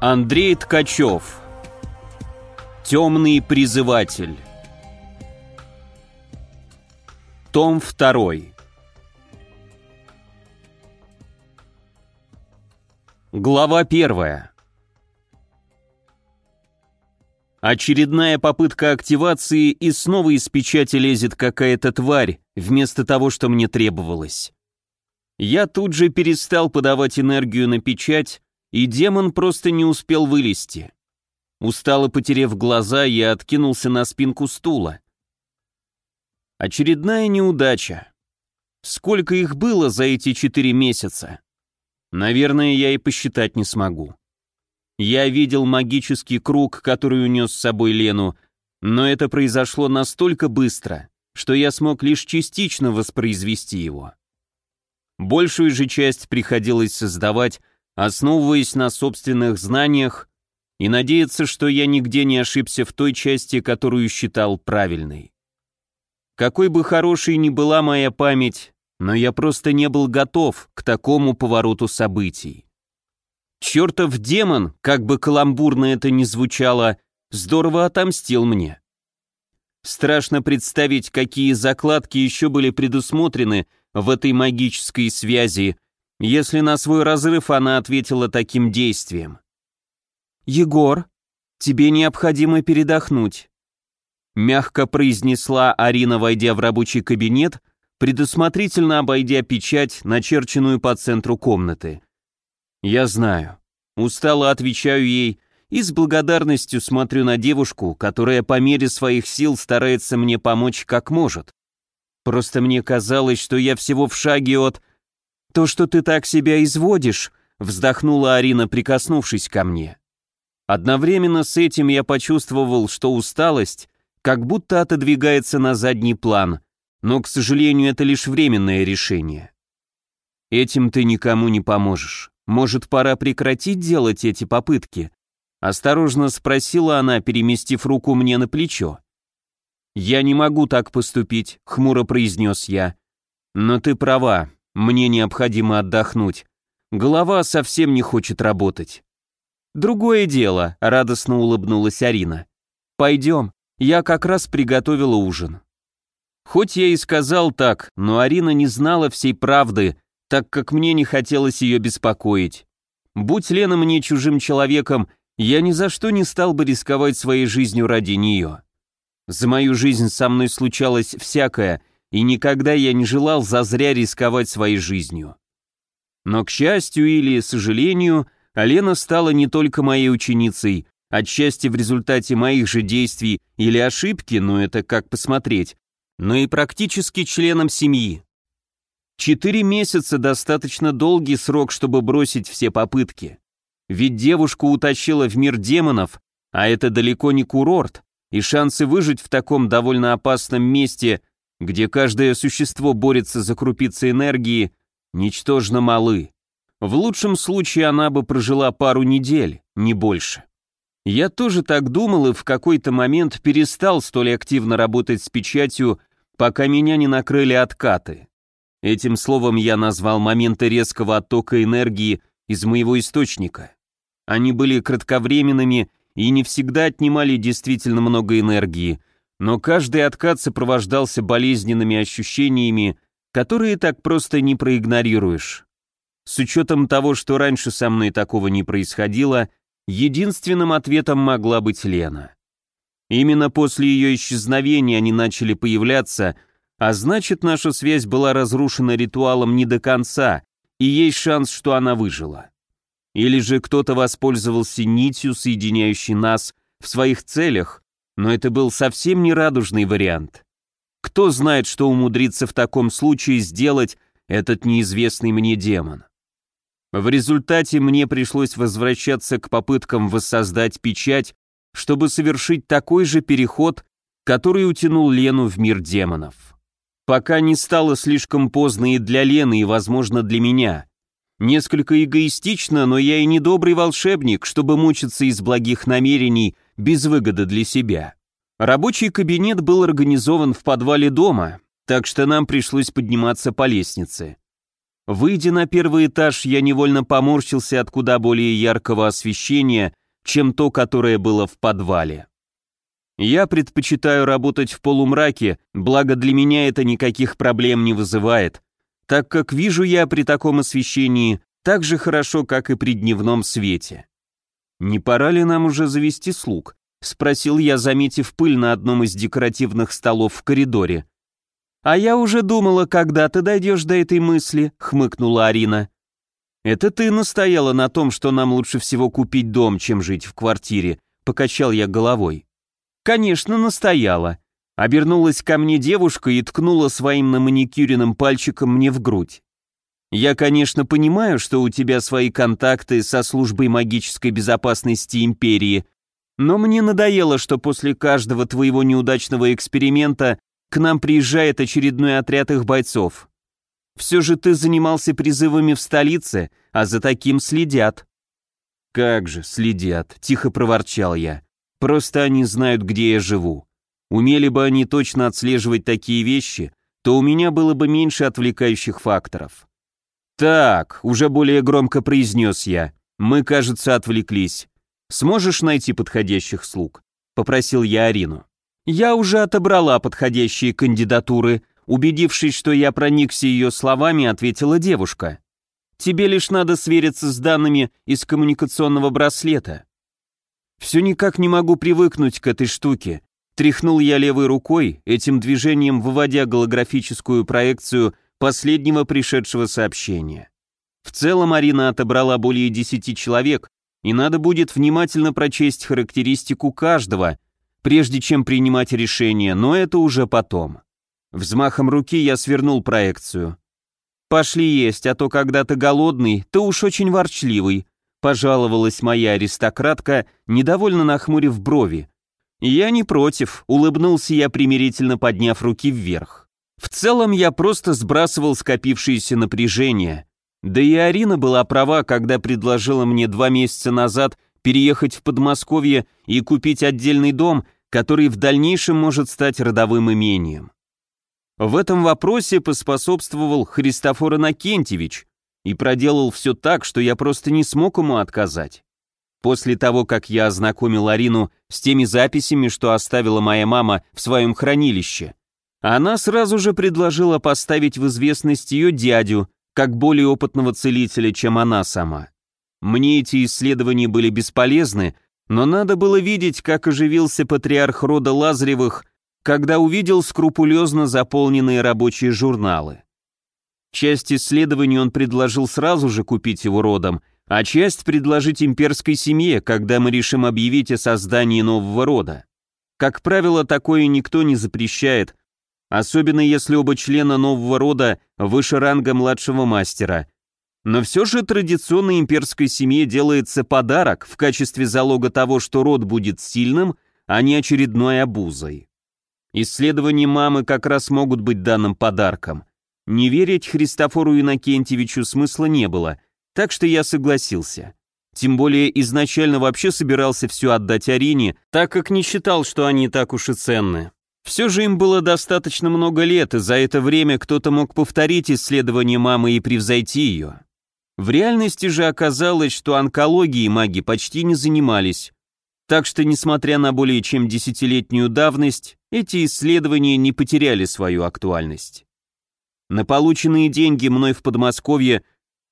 Андрей Ткачев. Темный призыватель. Том 2 Глава 1 Очередная попытка активации, и снова из печати лезет какая-то тварь, вместо того, что мне требовалось. Я тут же перестал подавать энергию на печать, и демон просто не успел вылезти. Устало потерев глаза, я откинулся на спинку стула. Очередная неудача. Сколько их было за эти четыре месяца? Наверное, я и посчитать не смогу. Я видел магический круг, который унес с собой Лену, но это произошло настолько быстро, что я смог лишь частично воспроизвести его. Большую же часть приходилось создавать основываясь на собственных знаниях и надеяться, что я нигде не ошибся в той части, которую считал правильной. Какой бы хорошей ни была моя память, но я просто не был готов к такому повороту событий. Чертов демон, как бы каламбурно это ни звучало, здорово отомстил мне. Страшно представить, какие закладки еще были предусмотрены в этой магической связи, если на свой разрыв она ответила таким действием. «Егор, тебе необходимо передохнуть», мягко произнесла Арина, войдя в рабочий кабинет, предусмотрительно обойдя печать, начерченную по центру комнаты. «Я знаю». Устало отвечаю ей и с благодарностью смотрю на девушку, которая по мере своих сил старается мне помочь как может. Просто мне казалось, что я всего в шаге от «То, что ты так себя изводишь», — вздохнула Арина, прикоснувшись ко мне. Одновременно с этим я почувствовал, что усталость как будто отодвигается на задний план, но, к сожалению, это лишь временное решение. Этим ты никому не поможешь. Может, пора прекратить делать эти попытки? Осторожно спросила она, переместив руку мне на плечо. «Я не могу так поступить», — хмуро произнес я. «Но ты права, мне необходимо отдохнуть. Голова совсем не хочет работать. Другое дело, радостно улыбнулась Арина. Пойдем, я как раз приготовила ужин. Хоть я и сказал так, но Арина не знала всей правды, так как мне не хотелось ее беспокоить. Будь Лена мне чужим человеком, я ни за что не стал бы рисковать своей жизнью ради нее. За мою жизнь со мной случалось всякое, и никогда я не желал зазря рисковать своей жизнью. Но, к счастью или сожалению, Алена стала не только моей ученицей, отчасти в результате моих же действий или ошибки, но это как посмотреть, но и практически членом семьи. Четыре месяца достаточно долгий срок, чтобы бросить все попытки. Ведь девушку утащила в мир демонов, а это далеко не курорт, и шансы выжить в таком довольно опасном месте где каждое существо борется за крупицы энергии, ничтожно малы. В лучшем случае она бы прожила пару недель, не больше. Я тоже так думал и в какой-то момент перестал столь активно работать с печатью, пока меня не накрыли откаты. Этим словом я назвал моменты резкого оттока энергии из моего источника. Они были кратковременными и не всегда отнимали действительно много энергии, но каждый откат сопровождался болезненными ощущениями, которые так просто не проигнорируешь. С учетом того, что раньше со мной такого не происходило, единственным ответом могла быть Лена. Именно после ее исчезновения они начали появляться, а значит, наша связь была разрушена ритуалом не до конца, и есть шанс, что она выжила. Или же кто-то воспользовался нитью, соединяющей нас, в своих целях, но это был совсем не радужный вариант. Кто знает, что умудрится в таком случае сделать этот неизвестный мне демон. В результате мне пришлось возвращаться к попыткам воссоздать печать, чтобы совершить такой же переход, который утянул Лену в мир демонов. Пока не стало слишком поздно и для Лены, и, возможно, для меня. Несколько эгоистично, но я и не добрый волшебник, чтобы мучиться из благих намерений без выгоды для себя. Рабочий кабинет был организован в подвале дома, так что нам пришлось подниматься по лестнице. Выйдя на первый этаж, я невольно поморщился от куда более яркого освещения, чем то, которое было в подвале. Я предпочитаю работать в полумраке, благо для меня это никаких проблем не вызывает, так как вижу я при таком освещении так же хорошо, как и при дневном свете. «Не пора ли нам уже завести слуг?» — спросил я, заметив пыль на одном из декоративных столов в коридоре. «А я уже думала, когда ты дойдешь до этой мысли», — хмыкнула Арина. «Это ты настояла на том, что нам лучше всего купить дом, чем жить в квартире», — покачал я головой. «Конечно, настояла». Обернулась ко мне девушка и ткнула своим наманикюренным пальчиком мне в грудь. «Я, конечно, понимаю, что у тебя свои контакты со службой магической безопасности Империи, но мне надоело, что после каждого твоего неудачного эксперимента к нам приезжает очередной отряд их бойцов. Все же ты занимался призывами в столице, а за таким следят». «Как же следят», — тихо проворчал я. «Просто они знают, где я живу. Умели бы они точно отслеживать такие вещи, то у меня было бы меньше отвлекающих факторов». «Так», — уже более громко произнес я, — «мы, кажется, отвлеклись. Сможешь найти подходящих слуг?» — попросил я Арину. Я уже отобрала подходящие кандидатуры, убедившись, что я проникся ее словами, ответила девушка. Тебе лишь надо свериться с данными из коммуникационного браслета. Все никак не могу привыкнуть к этой штуке. Тряхнул я левой рукой, этим движением выводя голографическую проекцию последнего пришедшего сообщения. В целом Арина отобрала более десяти человек, и надо будет внимательно прочесть характеристику каждого, прежде чем принимать решение, но это уже потом. Взмахом руки я свернул проекцию. «Пошли есть, а то когда ты голодный, ты уж очень ворчливый», пожаловалась моя аристократка, недовольно нахмурив брови. «Я не против», — улыбнулся я, примирительно подняв руки вверх. В целом я просто сбрасывал скопившееся напряжение. Да и Арина была права, когда предложила мне два месяца назад переехать в Подмосковье и купить отдельный дом, который в дальнейшем может стать родовым имением. В этом вопросе поспособствовал Христофор Иннокентьевич и проделал все так, что я просто не смог ему отказать. После того, как я ознакомил Арину с теми записями, что оставила моя мама в своем хранилище, она сразу же предложила поставить в известность ее дядю, как более опытного целителя, чем она сама. Мне эти исследования были бесполезны, но надо было видеть, как оживился патриарх рода Лазаревых, когда увидел скрупулезно заполненные рабочие журналы. Часть исследований он предложил сразу же купить его родом, а часть предложить имперской семье, когда мы решим объявить о создании нового рода. Как правило, такое никто не запрещает, особенно если оба члена нового рода выше ранга младшего мастера – но все же традиционной имперской семье делается подарок в качестве залога того, что род будет сильным, а не очередной обузой. Исследования мамы как раз могут быть данным подарком. Не верить Христофору Иннокентьевичу смысла не было, так что я согласился. Тем более изначально вообще собирался все отдать Арине, так как не считал, что они так уж и ценны. Все же им было достаточно много лет, и за это время кто-то мог повторить исследование мамы и превзойти ее. В реальности же оказалось, что онкологией маги почти не занимались. Так что, несмотря на более чем десятилетнюю давность, эти исследования не потеряли свою актуальность. На полученные деньги мной в Подмосковье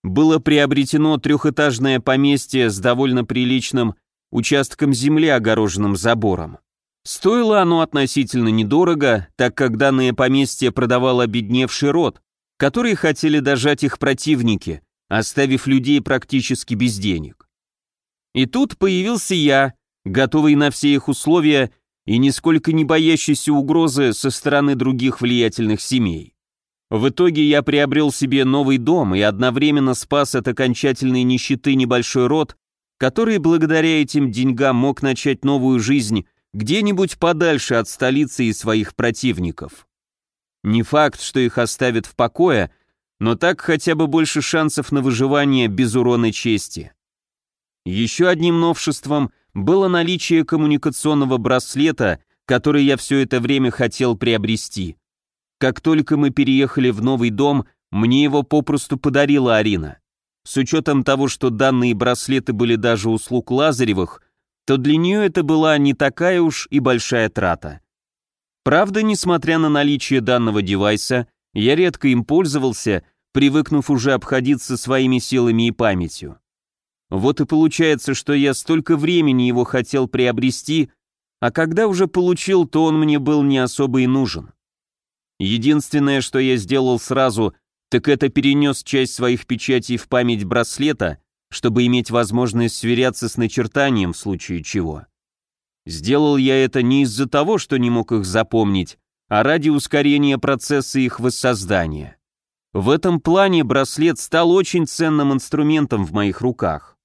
было приобретено трехэтажное поместье с довольно приличным участком земли, огороженным забором. Стоило оно относительно недорого, так как данное поместье продавал обедневший род, которые хотели дожать их противники, оставив людей практически без денег. И тут появился я, готовый на все их условия и нисколько не боящийся угрозы со стороны других влиятельных семей. В итоге я приобрел себе новый дом и одновременно спас от окончательной нищеты небольшой род, который благодаря этим деньгам мог начать новую жизнь где-нибудь подальше от столицы и своих противников. Не факт, что их оставят в покое, но так хотя бы больше шансов на выживание без урона чести. Еще одним новшеством было наличие коммуникационного браслета, который я все это время хотел приобрести. Как только мы переехали в новый дом, Мне его попросту подарила Арина. С учетом того, что данные браслеты были даже услуг Лазаревых, то для нее это была не такая уж и большая трата. Правда, несмотря на наличие данного девайса, я редко им пользовался, привыкнув уже обходиться своими силами и памятью. Вот и получается, что я столько времени его хотел приобрести, а когда уже получил, то он мне был не особо и нужен. Единственное, что я сделал сразу, так это перенес часть своих печатей в память браслета, чтобы иметь возможность сверяться с начертанием в случае чего. Сделал я это не из-за того, что не мог их запомнить, а ради ускорения процесса их воссоздания. В этом плане браслет стал очень ценным инструментом в моих руках.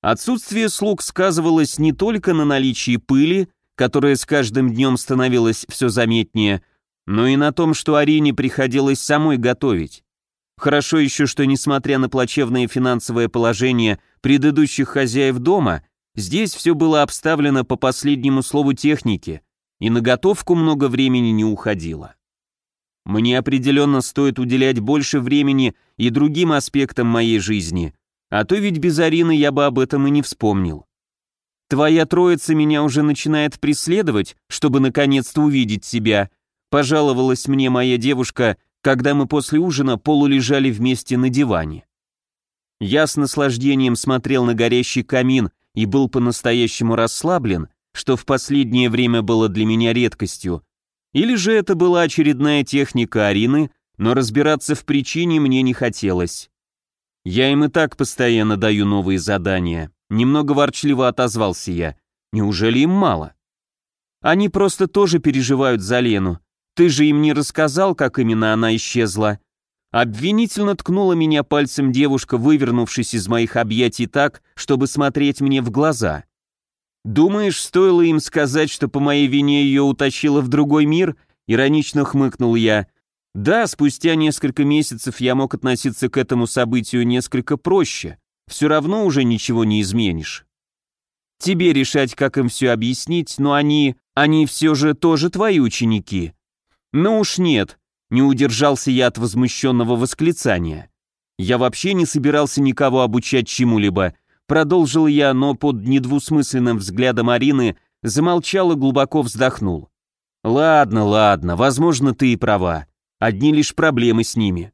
Отсутствие слуг сказывалось не только на наличии пыли, которая с каждым днем становилась все заметнее, но и на том, что Арине приходилось самой готовить. Хорошо еще, что несмотря на плачевное финансовое положение предыдущих хозяев дома, здесь все было обставлено по последнему слову техники, и на готовку много времени не уходило. Мне определенно стоит уделять больше времени и другим аспектам моей жизни, а то ведь без Арины я бы об этом и не вспомнил. Твоя троица меня уже начинает преследовать, чтобы наконец-то увидеть себя, пожаловалась мне моя девушка, когда мы после ужина полулежали вместе на диване. Я с наслаждением смотрел на горящий камин и был по-настоящему расслаблен, что в последнее время было для меня редкостью. Или же это была очередная техника Арины, но разбираться в причине мне не хотелось. Я им и так постоянно даю новые задания. Немного ворчливо отозвался я. Неужели им мало? Они просто тоже переживают за Лену. Ты же им не рассказал, как именно она исчезла?» Обвинительно ткнула меня пальцем девушка, вывернувшись из моих объятий так, чтобы смотреть мне в глаза. «Думаешь, стоило им сказать, что по моей вине ее утащило в другой мир?» Иронично хмыкнул я. «Да, спустя несколько месяцев я мог относиться к этому событию несколько проще. Все равно уже ничего не изменишь. Тебе решать, как им все объяснить, но они... Они все же тоже твои ученики. «Ну уж нет», — не удержался я от возмущенного восклицания. «Я вообще не собирался никого обучать чему-либо», продолжил я, но под недвусмысленным взглядом Арины замолчал и глубоко вздохнул. «Ладно, ладно, возможно, ты и права. Одни лишь проблемы с ними».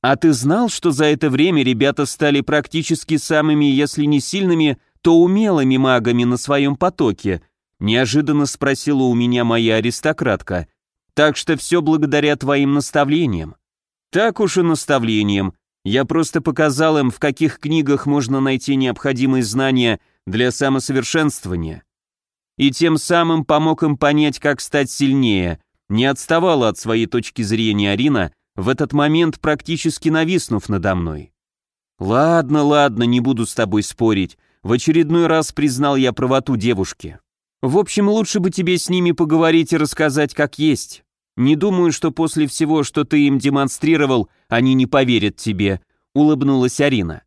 «А ты знал, что за это время ребята стали практически самыми, если не сильными, то умелыми магами на своем потоке?» Неожиданно спросила у меня моя аристократка, так что все благодаря твоим наставлениям. Так уж и наставлениям. Я просто показал им, в каких книгах можно найти необходимые знания для самосовершенствования. И тем самым помог им понять, как стать сильнее. Не отставала от своей точки зрения Арина, в этот момент практически нависнув надо мной. «Ладно, ладно, не буду с тобой спорить», в очередной раз признал я правоту девушки. В общем, лучше бы тебе с ними поговорить и рассказать как есть. Не думаю, что после всего, что ты им демонстрировал, они не поверят тебе», — улыбнулась Арина.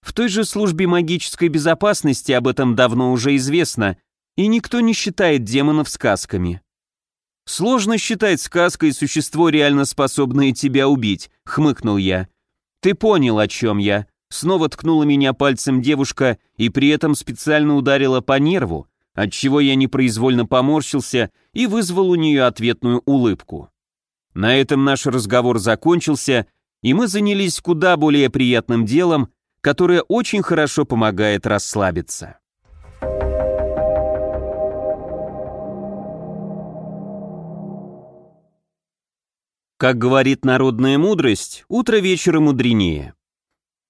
«В той же службе магической безопасности об этом давно уже известно, и никто не считает демонов сказками». «Сложно считать сказкой существо, реально способное тебя убить», — хмыкнул я. «Ты понял, о чем я». Снова ткнула меня пальцем девушка и при этом специально ударила по нерву, отчего я непроизвольно поморщился и вызвал у нее ответную улыбку. На этом наш разговор закончился, и мы занялись куда более приятным делом, которое очень хорошо помогает расслабиться. Как говорит народная мудрость, утро вечера мудренее.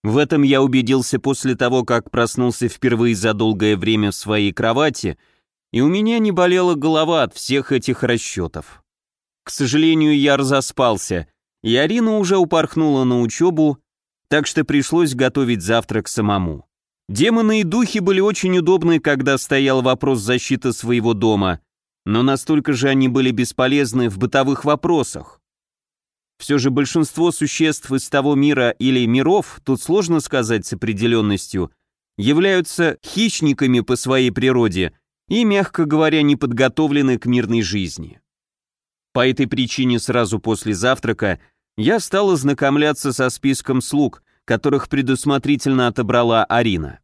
В этом я убедился после того, как проснулся впервые за долгое время в своей кровати, и у меня не болела голова от всех этих расчетов. К сожалению, я разоспался, и Арина уже упорхнула на учебу, так что пришлось готовить завтрак самому. Демоны и духи были очень удобны, когда стоял вопрос защиты своего дома, но настолько же они были бесполезны в бытовых вопросах. Все же большинство существ из того мира или миров, тут сложно сказать с определенностью, являются хищниками по своей природе и, мягко говоря, не подготовлены к мирной жизни. По этой причине сразу после завтрака я стал ознакомляться со списком слуг, которых предусмотрительно отобрала Арина.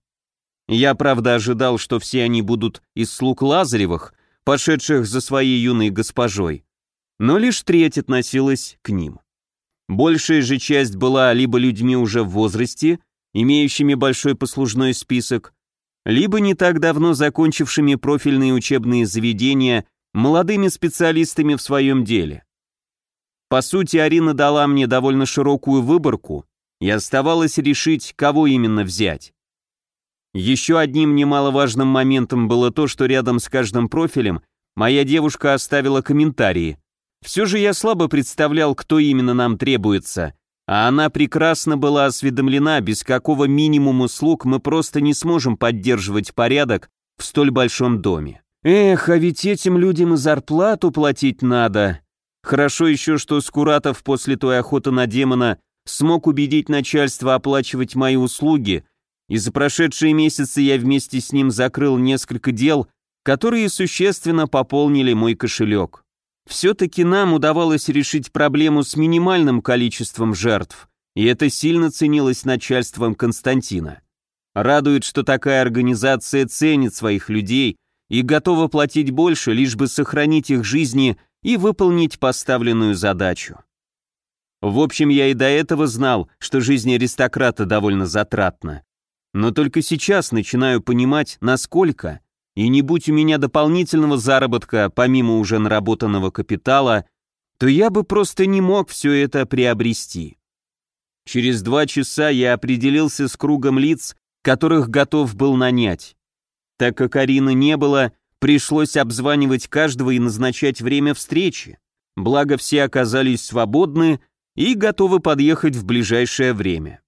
Я, правда, ожидал, что все они будут из слуг Лазаревых, пошедших за своей юной госпожой, но лишь треть относилась к ним. Большая же часть была либо людьми уже в возрасте, имеющими большой послужной список, либо не так давно закончившими профильные учебные заведения молодыми специалистами в своем деле. По сути, Арина дала мне довольно широкую выборку, и оставалось решить, кого именно взять. Еще одним немаловажным моментом было то, что рядом с каждым профилем моя девушка оставила комментарии. Все же я слабо представлял, кто именно нам требуется, а она прекрасно была осведомлена, без какого минимума слуг мы просто не сможем поддерживать порядок в столь большом доме. Эх, а ведь этим людям и зарплату платить надо. Хорошо еще, что Скуратов после той охоты на демона смог убедить начальство оплачивать мои услуги, и за прошедшие месяцы я вместе с ним закрыл несколько дел, которые существенно пополнили мой кошелек. Все-таки нам удавалось решить проблему с минимальным количеством жертв, и это сильно ценилось начальством Константина. Радует, что такая организация ценит своих людей и готова платить больше, лишь бы сохранить их жизни и выполнить поставленную задачу. В общем, я и до этого знал, что жизнь аристократа довольно затратна. Но только сейчас начинаю понимать, насколько и не будь у меня дополнительного заработка, помимо уже наработанного капитала, то я бы просто не мог все это приобрести. Через два часа я определился с кругом лиц, которых готов был нанять. Так как Арины не было, пришлось обзванивать каждого и назначать время встречи. Благо все оказались свободны и готовы подъехать в ближайшее время.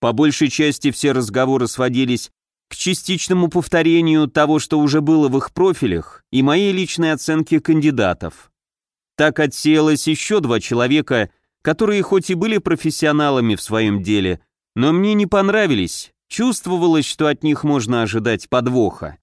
По большей части все разговоры сводились к частичному повторению того, что уже было в их профилях, и моей личной оценке кандидатов. Так отсеялось еще два человека, которые хоть и были профессионалами в своем деле, но мне не понравились, чувствовалось, что от них можно ожидать подвоха.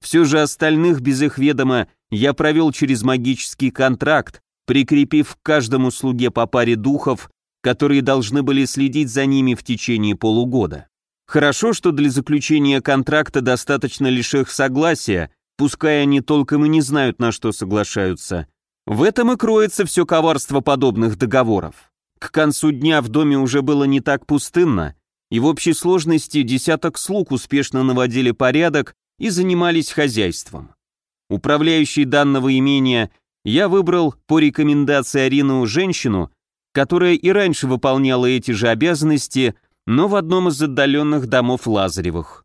Все же остальных без их ведома я провел через магический контракт, прикрепив к каждому слуге по паре духов, которые должны были следить за ними в течение полугода. Хорошо, что для заключения контракта достаточно лишь их согласия, пускай они толком и не знают, на что соглашаются. В этом и кроется все коварство подобных договоров. К концу дня в доме уже было не так пустынно, и в общей сложности десяток слуг успешно наводили порядок и занимались хозяйством. Управляющий данного имения я выбрал по рекомендации Арину женщину, которая и раньше выполняла эти же обязанности, но в одном из отдаленных домов Лазаревых.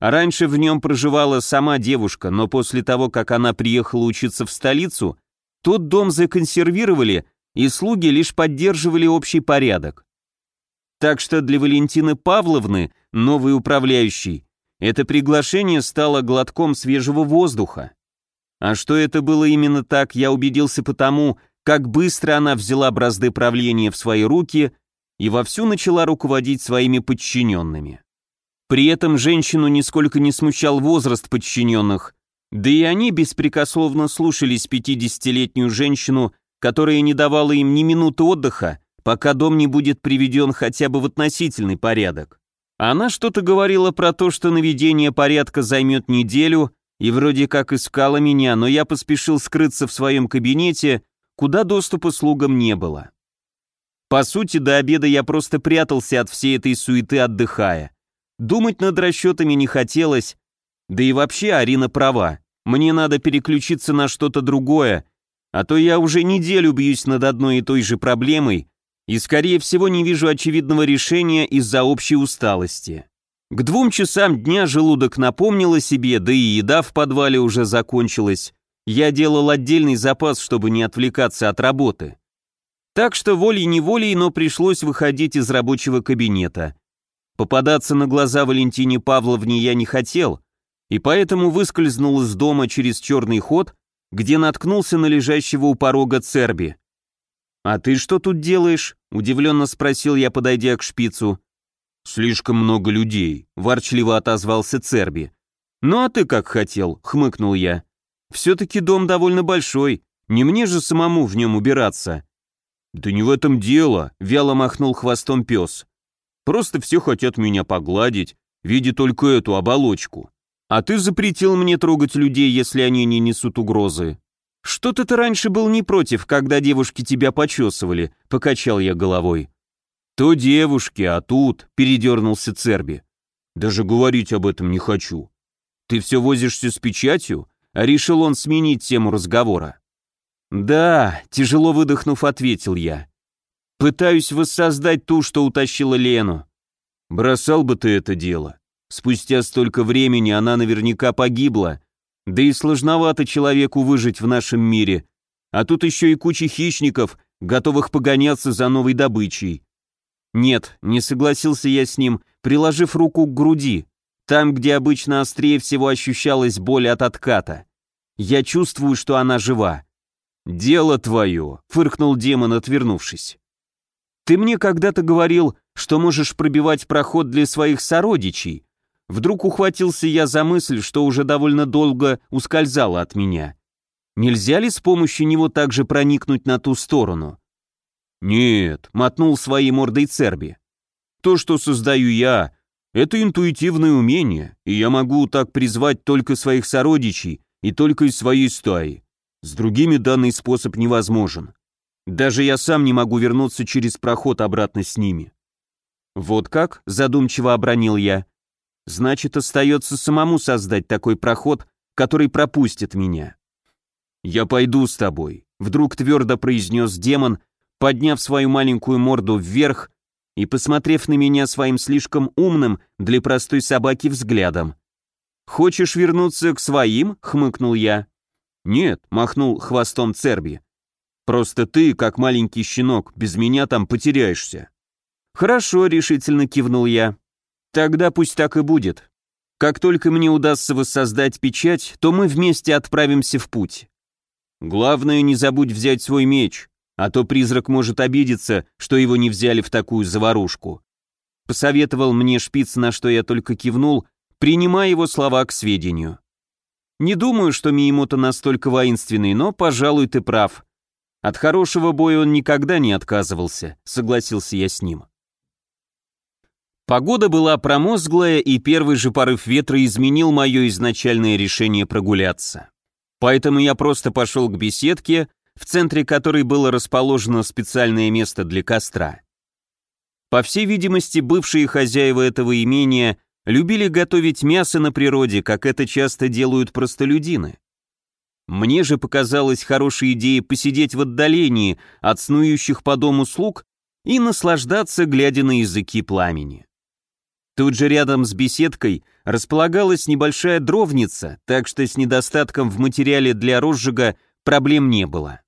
Раньше в нем проживала сама девушка, но после того, как она приехала учиться в столицу, тот дом законсервировали, и слуги лишь поддерживали общий порядок. Так что для Валентины Павловны, новой управляющей, это приглашение стало глотком свежего воздуха. А что это было именно так, я убедился потому, как быстро она взяла бразды правления в свои руки и вовсю начала руководить своими подчиненными. При этом женщину нисколько не смущал возраст подчиненных, да и они беспрекословно слушались 50-летнюю женщину, которая не давала им ни минуты отдыха, пока дом не будет приведен хотя бы в относительный порядок. Она что-то говорила про то, что наведение порядка займет неделю, и вроде как искала меня, но я поспешил скрыться в своем кабинете, куда доступа слугам не было. По сути, до обеда я просто прятался от всей этой суеты, отдыхая. Думать над расчетами не хотелось, да и вообще Арина права. Мне надо переключиться на что-то другое, а то я уже неделю бьюсь над одной и той же проблемой и, скорее всего, не вижу очевидного решения из-за общей усталости. К двум часам дня желудок напомнил о себе, да и еда в подвале уже закончилась. Я делал отдельный запас, чтобы не отвлекаться от работы. Так что волей-неволей, но пришлось выходить из рабочего кабинета. Попадаться на глаза Валентине Павловне я не хотел, и поэтому выскользнул из дома через черный ход, где наткнулся на лежащего у порога Церби. «А ты что тут делаешь?» — удивленно спросил я, подойдя к шпицу. «Слишком много людей», — ворчливо отозвался Церби. «Ну а ты как хотел», — хмыкнул я. «Все-таки дом довольно большой, не мне же самому в нем убираться». «Да не в этом дело», — вяло махнул хвостом пес. «Просто все хотят меня погладить, видя только эту оболочку. А ты запретил мне трогать людей, если они не несут угрозы. Что-то ты раньше был не против, когда девушки тебя почесывали», — покачал я головой. «То девушки, а тут», — передернулся Церби. «Даже говорить об этом не хочу. Ты все возишься с печатью?» Решил он сменить тему разговора. «Да», — тяжело выдохнув, ответил я. «Пытаюсь воссоздать ту, что утащила Лену». «Бросал бы ты это дело. Спустя столько времени она наверняка погибла. Да и сложновато человеку выжить в нашем мире. А тут еще и куча хищников, готовых погоняться за новой добычей». «Нет», — не согласился я с ним, приложив руку к груди, там, где обычно острее всего ощущалась боль от отката. Я чувствую, что она жива. «Дело твое», — фыркнул демон, отвернувшись. «Ты мне когда-то говорил, что можешь пробивать проход для своих сородичей». Вдруг ухватился я за мысль, что уже довольно долго ускользала от меня. Нельзя ли с помощью него также проникнуть на ту сторону? «Нет», — мотнул своей мордой Церби. «То, что создаю я, это интуитивное умение, и я могу так призвать только своих сородичей и только из своей стаи. С другими данный способ невозможен. Даже я сам не могу вернуться через проход обратно с ними. Вот как, задумчиво обронил я. Значит, остается самому создать такой проход, который пропустит меня. Я пойду с тобой, вдруг твердо произнес демон, подняв свою маленькую морду вверх и посмотрев на меня своим слишком умным для простой собаки взглядом. «Хочешь вернуться к своим?» — хмыкнул я. «Нет», — махнул хвостом Церби. «Просто ты, как маленький щенок, без меня там потеряешься». «Хорошо», — решительно кивнул я. «Тогда пусть так и будет. Как только мне удастся воссоздать печать, то мы вместе отправимся в путь. Главное, не забудь взять свой меч, а то призрак может обидеться, что его не взяли в такую заварушку». Посоветовал мне шпиц, на что я только кивнул, принимая его слова к сведению. Не думаю, что Миемото настолько воинственный, но, пожалуй, ты прав. От хорошего боя он никогда не отказывался, согласился я с ним. Погода была промозглая, и первый же порыв ветра изменил мое изначальное решение прогуляться. Поэтому я просто пошел к беседке, в центре которой было расположено специальное место для костра. По всей видимости, бывшие хозяева этого имения любили готовить мясо на природе, как это часто делают простолюдины. Мне же показалась хорошей идеей посидеть в отдалении от снующих по дому слуг и наслаждаться, глядя на языки пламени. Тут же рядом с беседкой располагалась небольшая дровница, так что с недостатком в материале для розжига проблем не было.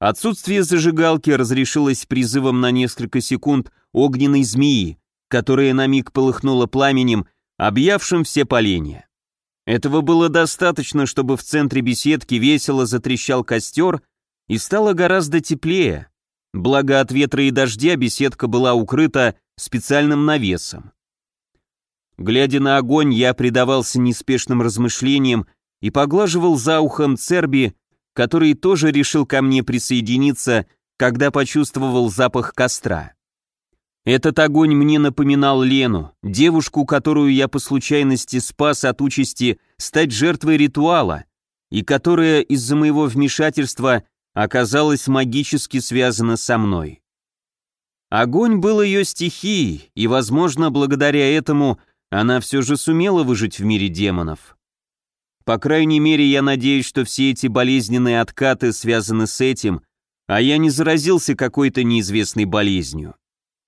Отсутствие зажигалки разрешилось призывом на несколько секунд огненной змеи, которая на миг полыхнула пламенем, объявшим все поленья. Этого было достаточно, чтобы в центре беседки весело затрещал костер и стало гораздо теплее. Благо от ветра и дождя беседка была укрыта специальным навесом. Глядя на огонь, я предавался неспешным размышлениям и поглаживал за ухом Церби, который тоже решил ко мне присоединиться, когда почувствовал запах костра. Этот огонь мне напоминал Лену, девушку, которую я по случайности спас от участи стать жертвой ритуала, и которая из-за моего вмешательства оказалась магически связана со мной. Огонь был ее стихией, и, возможно, благодаря этому она все же сумела выжить в мире демонов. По крайней мере, я надеюсь, что все эти болезненные откаты связаны с этим, а я не заразился какой-то неизвестной болезнью.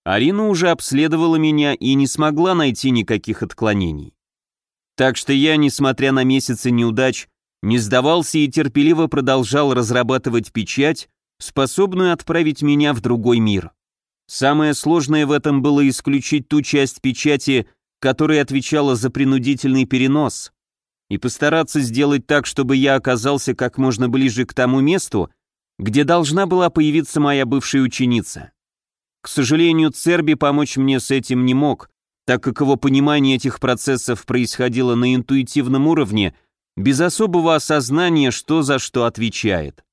Арина уже обследовала меня и не смогла найти никаких отклонений. Так что я, несмотря на месяцы неудач, не сдавался и терпеливо продолжал разрабатывать печать, способную отправить меня в другой мир. Самое сложное в этом было исключить ту часть печати, которая отвечала за принудительный перенос, и постараться сделать так, чтобы я оказался как можно ближе к тому месту, где должна была появиться моя бывшая ученица. К сожалению, Церби помочь мне с этим не мог, так как его понимание этих процессов происходило на интуитивном уровне, без особого осознания, что за что отвечает.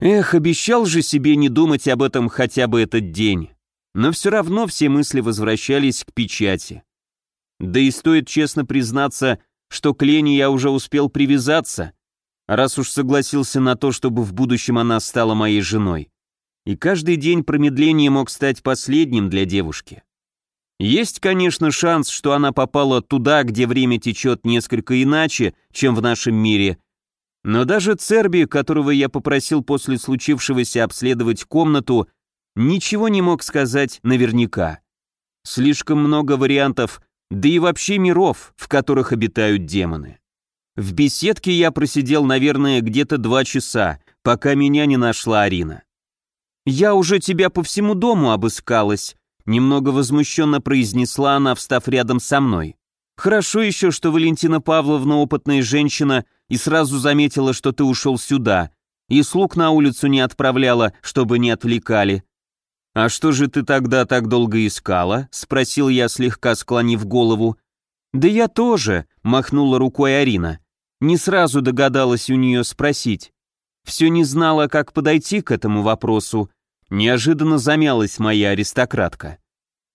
Эх, обещал же себе не думать об этом хотя бы этот день. Но все равно все мысли возвращались к печати. Да и стоит честно признаться, что к Лене я уже успел привязаться, раз уж согласился на то, чтобы в будущем она стала моей женой. И каждый день промедления мог стать последним для девушки. Есть, конечно, шанс, что она попала туда, где время течет несколько иначе, чем в нашем мире, но даже Церби, которого я попросил после случившегося обследовать комнату, ничего не мог сказать наверняка. Слишком много вариантов, да и вообще миров, в которых обитают демоны. В беседке я просидел, наверное, где-то два часа, пока меня не нашла Арина. «Я уже тебя по всему дому обыскалась», немного возмущенно произнесла она, встав рядом со мной. «Хорошо еще, что Валентина Павловна опытная женщина и сразу заметила, что ты ушел сюда, и слуг на улицу не отправляла, чтобы не отвлекали. «А что же ты тогда так долго искала?» — спросил я, слегка склонив голову. «Да я тоже», — махнула рукой Арина. Не сразу догадалась у нее спросить. Все не знала, как подойти к этому вопросу. Неожиданно замялась моя аристократка.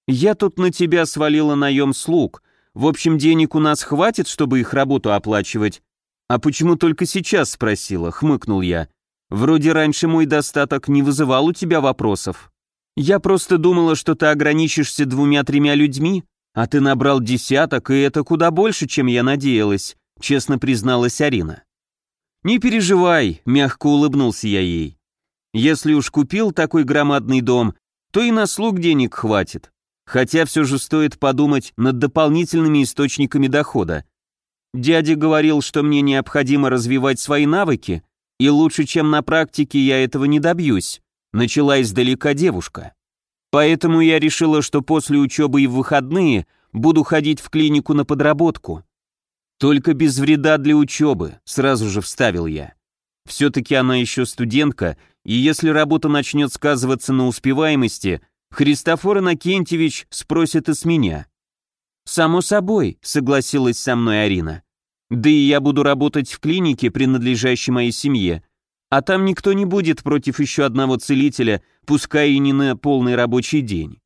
«Я тут на тебя свалила наем слуг. В общем, денег у нас хватит, чтобы их работу оплачивать, «А почему только сейчас?» — спросила, хмыкнул я. «Вроде раньше мой достаток не вызывал у тебя вопросов. Я просто думала, что ты ограничишься двумя-тремя людьми, а ты набрал десяток, и это куда больше, чем я надеялась», — честно призналась Арина. «Не переживай», — мягко улыбнулся я ей. «Если уж купил такой громадный дом, то и на слуг денег хватит. Хотя все же стоит подумать над дополнительными источниками дохода. Дядя говорил, что мне необходимо развивать свои навыки, и лучше, чем на практике, я этого не добьюсь. Начала издалека девушка. Поэтому я решила, что после учебы и в выходные буду ходить в клинику на подработку. Только без вреда для учебы, сразу же вставил я. Все-таки она еще студентка, и если работа начнет сказываться на успеваемости, Христофор Иннокентьевич спросит и с меня. «Само собой», — согласилась со мной Арина. Да и я буду работать в клинике, принадлежащей моей семье. А там никто не будет против еще одного целителя, пускай и не на полный рабочий день.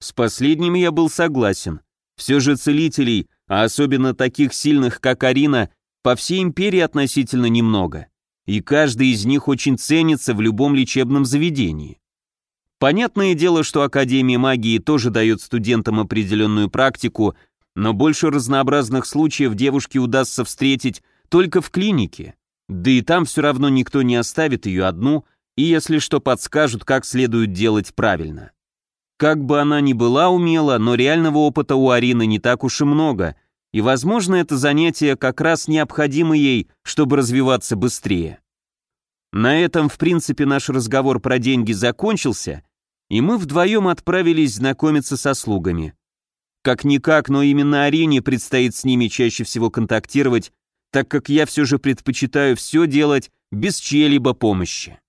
С последним я был согласен. Все же целителей, а особенно таких сильных, как Арина, по всей империи относительно немного. И каждый из них очень ценится в любом лечебном заведении. Понятное дело, что Академия магии тоже дает студентам определенную практику, но больше разнообразных случаев девушке удастся встретить только в клинике. Да и там все равно никто не оставит ее одну, и если что подскажут, как следует делать правильно. Как бы она ни была умела, но реального опыта у Арины не так уж и много, и, возможно, это занятие как раз необходимо ей, чтобы развиваться быстрее. На этом, в принципе, наш разговор про деньги закончился, и мы вдвоем отправились знакомиться со слугами. Как-никак, но именно Арине предстоит с ними чаще всего контактировать, так как я все же предпочитаю все делать без чьей-либо помощи.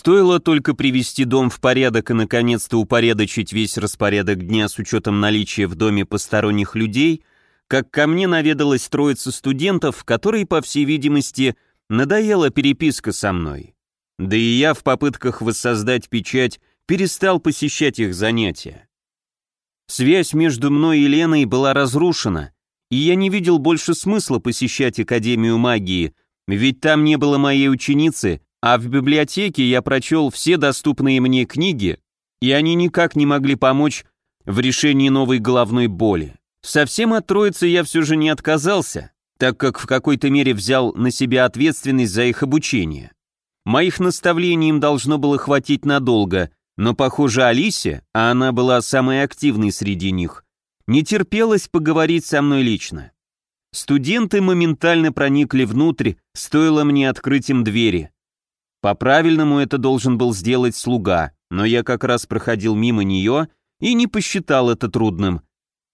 Стоило только привести дом в порядок и наконец-то упорядочить весь распорядок дня с учетом наличия в доме посторонних людей, как ко мне наведалась троица студентов, которой, по всей видимости, надоела переписка со мной. Да и я в попытках воссоздать печать перестал посещать их занятия. Связь между мной и Леной была разрушена, и я не видел больше смысла посещать Академию магии, ведь там не было моей ученицы, а в библиотеке я прочел все доступные мне книги, и они никак не могли помочь в решении новой головной боли. Совсем от троицы я все же не отказался, так как в какой-то мере взял на себя ответственность за их обучение. Моих наставлений им должно было хватить надолго, но, похоже, Алисе, а она была самой активной среди них, не терпелось поговорить со мной лично. Студенты моментально проникли внутрь, стоило мне открыть им двери. По-правильному это должен был сделать слуга, но я как раз проходил мимо нее и не посчитал это трудным.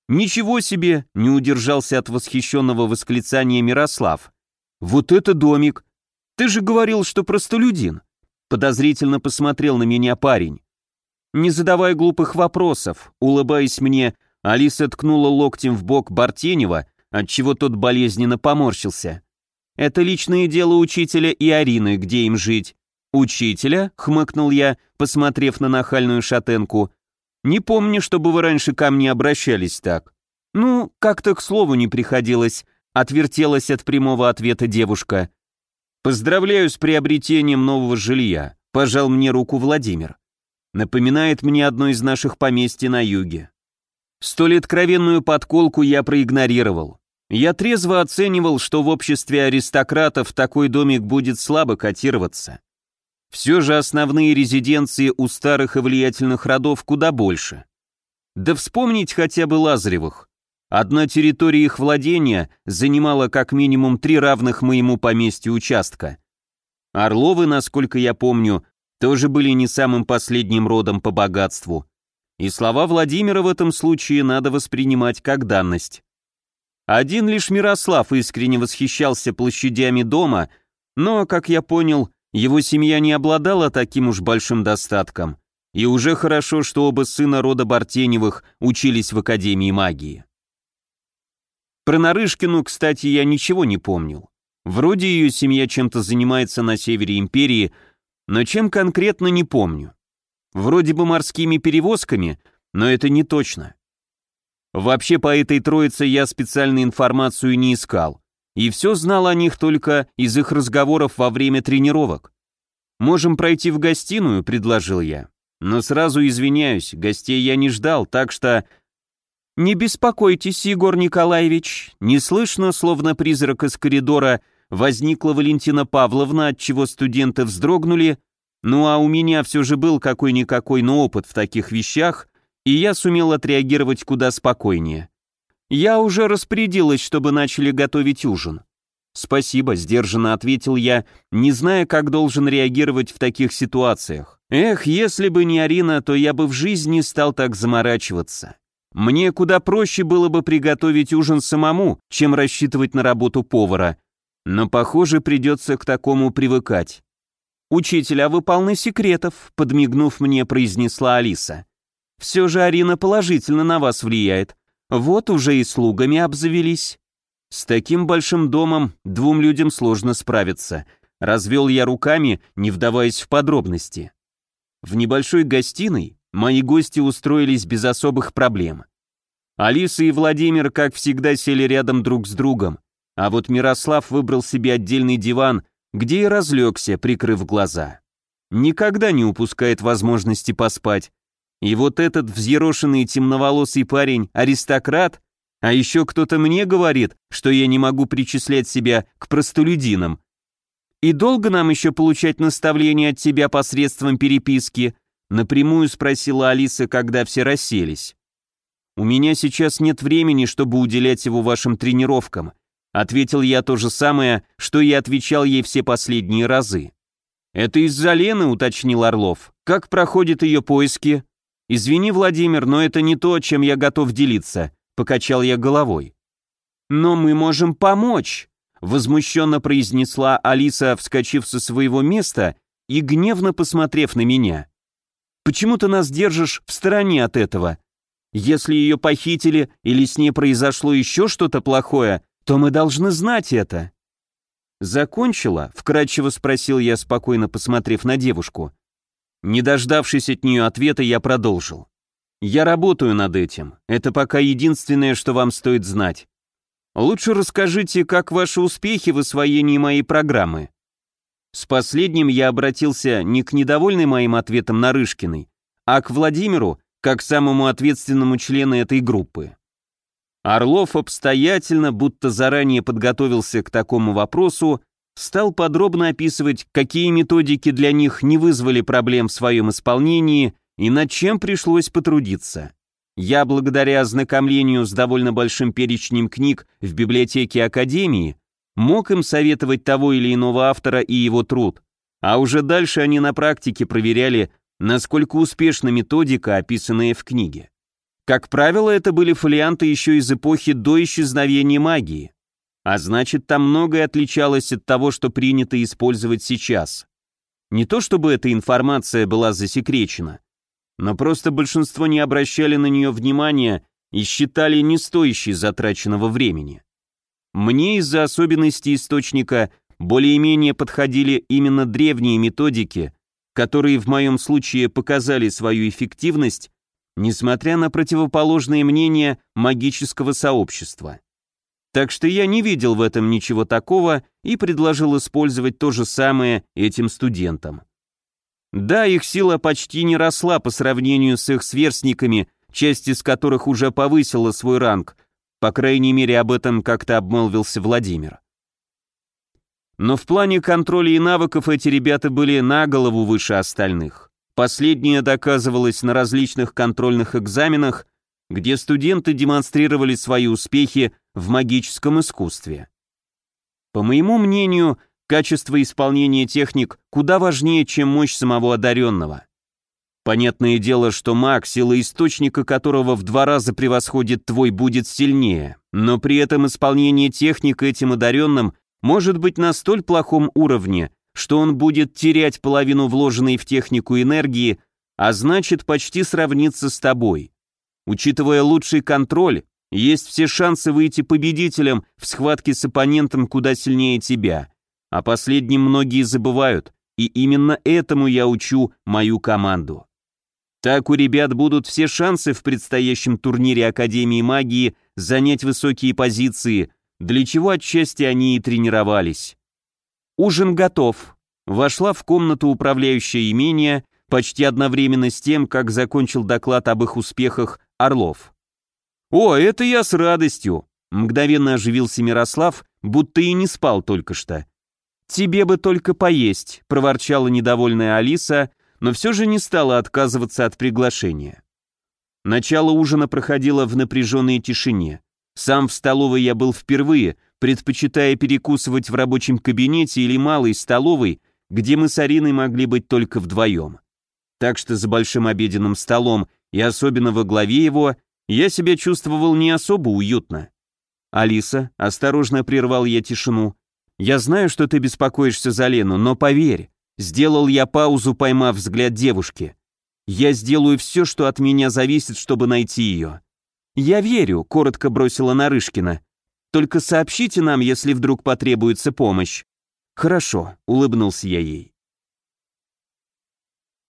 «Ничего себе!» — не удержался от восхищенного восклицания Мирослав. «Вот это домик! Ты же говорил, что простолюдин. Подозрительно посмотрел на меня парень. Не задавай глупых вопросов, улыбаясь мне, Алиса ткнула локтем в бок Бартенева, отчего тот болезненно поморщился. «Это личное дело учителя и Арины, где им жить». «Учителя?» — хмыкнул я, посмотрев на нахальную шатенку. «Не помню, чтобы вы раньше ко мне обращались так». «Ну, как-то к слову не приходилось», — отвертелась от прямого ответа девушка. «Поздравляю с приобретением нового жилья», — пожал мне руку Владимир. «Напоминает мне одно из наших поместьй на юге. Столь откровенную подколку я проигнорировал. Я трезво оценивал, что в обществе аристократов такой домик будет слабо котироваться. Все же основные резиденции у старых и влиятельных родов куда больше. Да вспомнить хотя бы Лазаревых. Одна территория их владения занимала как минимум три равных моему поместью участка. Орловы, насколько я помню, тоже были не самым последним родом по богатству. И слова Владимира в этом случае надо воспринимать как данность. Один лишь Мирослав искренне восхищался площадями дома, но, как я понял, его семья не обладала таким уж большим достатком. И уже хорошо, что оба сына рода Бартеневых учились в Академии магии. Про Нарышкину, кстати, я ничего не помнил. Вроде ее семья чем-то занимается на севере империи, но чем конкретно не помню. Вроде бы морскими перевозками, но это не точно. Вообще по этой троице я специальную информацию не искал, и все знал о них только из их разговоров во время тренировок. «Можем пройти в гостиную», — предложил я. «Но сразу извиняюсь, гостей я не ждал, так что...» «Не беспокойтесь, Егор Николаевич», неслышно, словно призрак из коридора, возникла Валентина Павловна, от чего студенты вздрогнули, ну а у меня все же был какой-никакой, но опыт в таких вещах, и я сумел отреагировать куда спокойнее. Я уже распорядилась, чтобы начали готовить ужин. «Спасибо», — сдержанно ответил я, не зная, как должен реагировать в таких ситуациях. Эх, если бы не Арина, то я бы в жизни стал так заморачиваться. Мне куда проще было бы приготовить ужин самому, чем рассчитывать на работу повара. Но, похоже, придется к такому привыкать. «Учитель, а вы полны секретов», — подмигнув мне, произнесла Алиса. Все же Арина положительно на вас влияет. Вот уже и слугами обзавелись. С таким большим домом двум людям сложно справиться. Развел я руками, не вдаваясь в подробности. В небольшой гостиной мои гости устроились без особых проблем. Алиса и Владимир, как всегда, сели рядом друг с другом, а вот Мирослав выбрал себе отдельный диван, где и разлегся, прикрыв глаза. Никогда не упускает возможности поспать, и вот этот взъерошенный темноволосый парень – аристократ, а еще кто-то мне говорит, что я не могу причислять себя к простолюдинам. И долго нам еще получать наставления от тебя посредством переписки? Напрямую спросила Алиса, когда все расселись. У меня сейчас нет времени, чтобы уделять его вашим тренировкам, ответил я то же самое, что и отвечал ей все последние разы. Это из-за Лены, уточнил Орлов. Как проходят ее поиски? «Извини, Владимир, но это не то, чем я готов делиться», — покачал я головой. «Но мы можем помочь», — возмущенно произнесла Алиса, вскочив со своего места и гневно посмотрев на меня. «Почему ты нас держишь в стороне от этого? Если ее похитили или с ней произошло еще что-то плохое, то мы должны знать это». «Закончила?» — вкратчиво спросил я, спокойно посмотрев на девушку. Не дождавшись от нее ответа, я продолжил. «Я работаю над этим. Это пока единственное, что вам стоит знать. Лучше расскажите, как ваши успехи в освоении моей программы». С последним я обратился не к недовольной моим ответом Нарышкиной, а к Владимиру, как самому ответственному члену этой группы. Орлов обстоятельно, будто заранее подготовился к такому вопросу, стал подробно описывать, какие методики для них не вызвали проблем в своем исполнении и над чем пришлось потрудиться. Я, благодаря ознакомлению с довольно большим перечнем книг в библиотеке Академии, мог им советовать того или иного автора и его труд, а уже дальше они на практике проверяли, насколько успешна методика, описанная в книге. Как правило, это были фолианты еще из эпохи до исчезновения магии. А значит, там многое отличалось от того, что принято использовать сейчас. Не то чтобы эта информация была засекречена, но просто большинство не обращали на нее внимания и считали не стоящей затраченного времени. мне из-за особенностей источника более-менее подходили именно древние методики, которые в моем случае показали свою эффективность, несмотря на противоположные мнения магического сообщества. Так что я не видел в этом ничего такого и предложил использовать то же самое этим студентам. Да, их сила почти не росла по сравнению с их сверстниками, часть из которых уже повысила свой ранг, по крайней мере об этом как-то обмолвился Владимир. Но в плане контроля и навыков эти ребята были на голову выше остальных. Последнее доказывалось на различных контрольных экзаменах, где студенты демонстрировали свои успехи в магическом искусстве. По моему мнению, качество исполнения техник куда важнее, чем мощь самого одаренного. Понятное дело, что маг, сила источника которого в два раза превосходит твой, будет сильнее, но при этом исполнение техник этим одаренным может быть на столь плохом уровне, что он будет терять половину вложенной в технику энергии, а значит почти сравниться с тобой. Учитывая лучший контроль, есть все шансы выйти победителем в схватке с оппонентом куда сильнее тебя. О последнем многие забывают, и именно этому я учу мою команду. Так у ребят будут все шансы в предстоящем турнире Академии магии занять высокие позиции, для чего отчасти они и тренировались. Ужин готов. Вошла в комнату управляющая имения почти одновременно с тем, как закончил доклад об их успехах Орлов. «О, это я с радостью!» Мгновенно оживился Мирослав, будто и не спал только что. «Тебе бы только поесть», — проворчала недовольная Алиса, но все же не стала отказываться от приглашения. Начало ужина проходило в напряженной тишине. Сам в столовой я был впервые, предпочитая перекусывать в рабочем кабинете или малой столовой, где мы с Ариной могли быть только вдвоем. Так что за большим обеденным столом и особенно во главе его я себя чувствовал не особо уютно. «Алиса», — осторожно прервал я тишину, — «я знаю, что ты беспокоишься за Лену, но поверь, сделал я паузу, поймав взгляд девушки. Я сделаю все, что от меня зависит, чтобы найти ее. «Я верю», — коротко бросила Нарышкина. «Только сообщите нам, если вдруг потребуется помощь». «Хорошо», — улыбнулся я ей.